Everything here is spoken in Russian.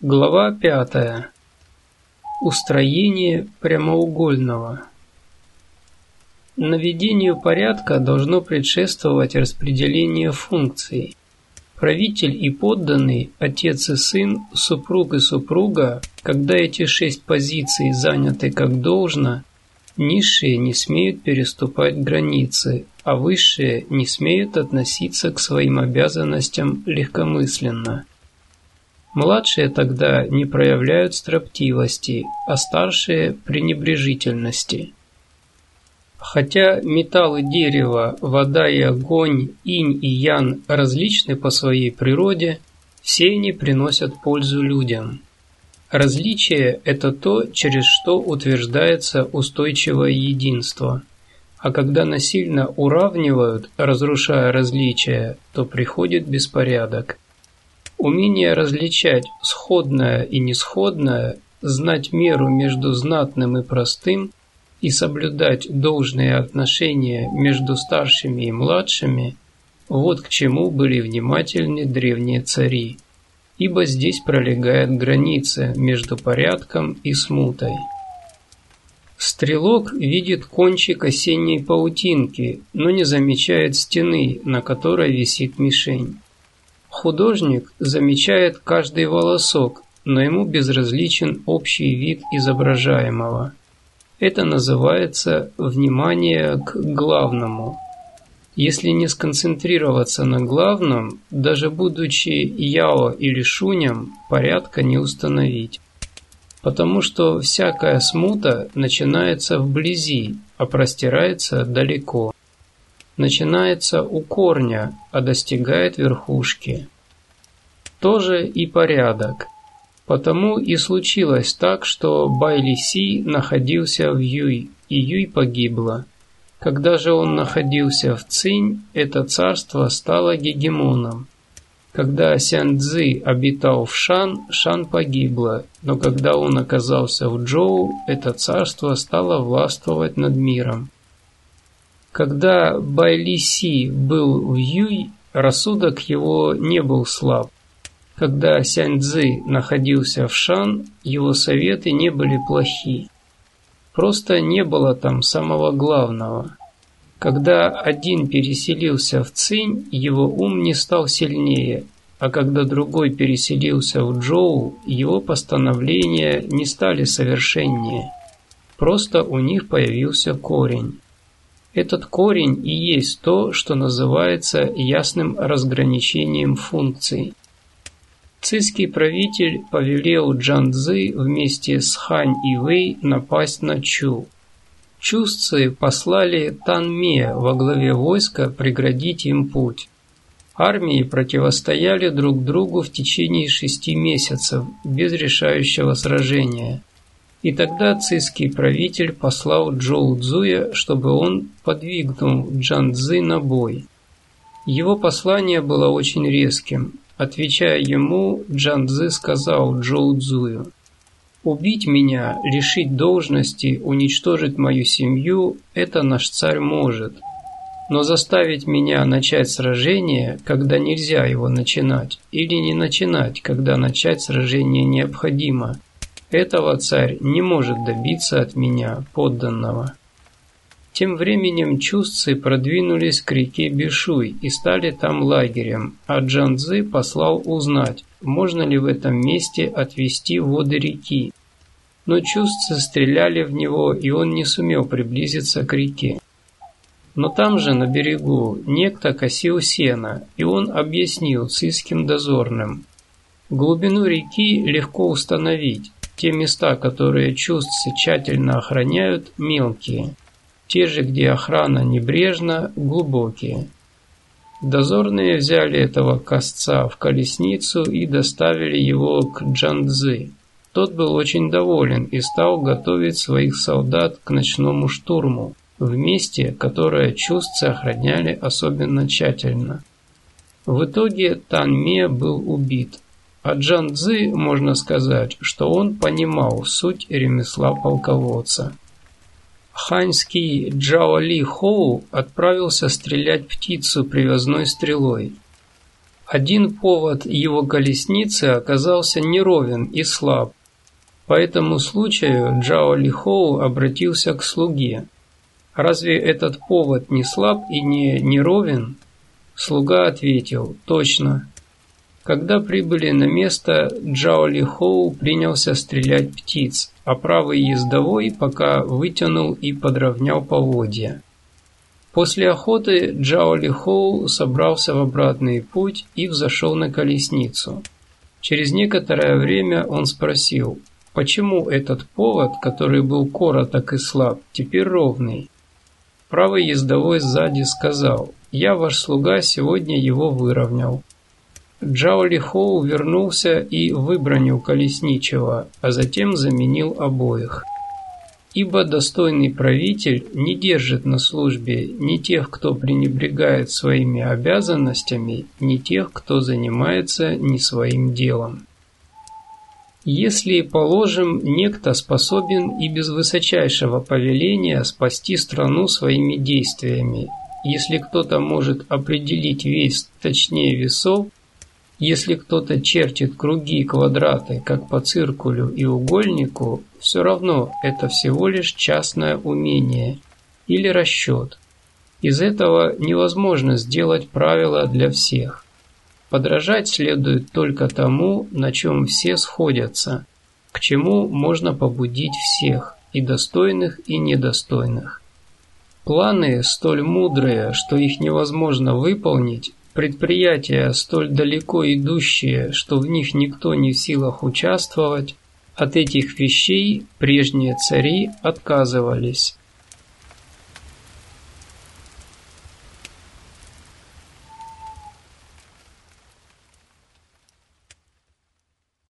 Глава пятая. Устроение прямоугольного. Наведению порядка должно предшествовать распределение функций. Правитель и подданный, отец и сын, супруг и супруга, когда эти шесть позиций заняты как должно, низшие не смеют переступать границы, а высшие не смеют относиться к своим обязанностям легкомысленно. Младшие тогда не проявляют строптивости, а старшие – пренебрежительности. Хотя металлы дерева, вода и огонь, инь и ян различны по своей природе, все они приносят пользу людям. Различие – это то, через что утверждается устойчивое единство. А когда насильно уравнивают, разрушая различия, то приходит беспорядок – Умение различать сходное и несходное, знать меру между знатным и простым и соблюдать должные отношения между старшими и младшими – вот к чему были внимательны древние цари, ибо здесь пролегает граница между порядком и смутой. Стрелок видит кончик осенней паутинки, но не замечает стены, на которой висит мишень. Художник замечает каждый волосок, но ему безразличен общий вид изображаемого. Это называется внимание к главному. Если не сконцентрироваться на главном, даже будучи Яо или Шунем, порядка не установить. Потому что всякая смута начинается вблизи, а простирается далеко начинается у корня, а достигает верхушки. Тоже и порядок. Потому и случилось так, что Байли-Си находился в Юй, и Юй погибла. Когда же он находился в Цинь, это царство стало гегемоном. Когда Сян Цзы обитал в Шан, Шан погибла, но когда он оказался в Джоу, это царство стало властвовать над миром. Когда Байли-Си был в Юй, рассудок его не был слаб. Когда Сянь-Цзы находился в Шан, его советы не были плохи. Просто не было там самого главного. Когда один переселился в Цинь, его ум не стал сильнее, а когда другой переселился в Джоу, его постановления не стали совершеннее. Просто у них появился корень. Этот корень и есть то, что называется ясным разграничением функций. Цийский правитель повелел Джан Цзы вместе с Хань и Вэй напасть на Чу. Чусцы послали Тан Ме во главе войска преградить им путь. Армии противостояли друг другу в течение шести месяцев без решающего сражения. И тогда цийский правитель послал Джоу Цзуя, чтобы он подвигнул Джан Цзы на бой. Его послание было очень резким. Отвечая ему, Джан Цзы сказал Джоу Цзую, «Убить меня, лишить должности, уничтожить мою семью – это наш царь может. Но заставить меня начать сражение, когда нельзя его начинать, или не начинать, когда начать сражение необходимо – этого царь не может добиться от меня, подданного. Тем временем чувцы продвинулись к реке Бишуй и стали там лагерем, а Джанзы послал узнать, можно ли в этом месте отвести воды реки. Но чувцы стреляли в него, и он не сумел приблизиться к реке. Но там же, на берегу, некто косил сено, и он объяснил циским дозорным. Глубину реки легко установить, те места, которые чувства тщательно охраняют, мелкие. Те же, где охрана небрежна, глубокие. Дозорные взяли этого косца в колесницу и доставили его к Джандзы. Тот был очень доволен и стал готовить своих солдат к ночному штурму в месте, которое чувцы охраняли особенно тщательно. В итоге Танме был убит, а Джан Цзы, можно сказать, что он понимал суть ремесла полководца. Ханьский Джао Ли Хоу отправился стрелять птицу привязной стрелой. Один повод его колесницы оказался неровен и слаб. По этому случаю Джао Лихоу обратился к слуге. «Разве этот повод не слаб и не неровен?» Слуга ответил «Точно». Когда прибыли на место, Джао Лихоу принялся стрелять птиц, а правый ездовой пока вытянул и подровнял поводья. После охоты Джао Лихоу собрался в обратный путь и взошел на колесницу. Через некоторое время он спросил, почему этот повод, который был короток и слаб, теперь ровный? Правый ездовой сзади сказал, «Я, ваш слуга, сегодня его выровнял». Джао Лихоу вернулся и выбронил колесничего, а затем заменил обоих. Ибо достойный правитель не держит на службе ни тех, кто пренебрегает своими обязанностями, ни тех, кто занимается не своим делом. Если, положим, некто способен и без высочайшего повеления спасти страну своими действиями, если кто-то может определить вес точнее весов, если кто-то чертит круги и квадраты, как по циркулю и угольнику, все равно это всего лишь частное умение или расчет. Из этого невозможно сделать правила для всех. Подражать следует только тому, на чем все сходятся, к чему можно побудить всех, и достойных, и недостойных. Планы столь мудрые, что их невозможно выполнить, Предприятия, столь далеко идущие, что в них никто не в силах участвовать, от этих вещей прежние цари отказывались.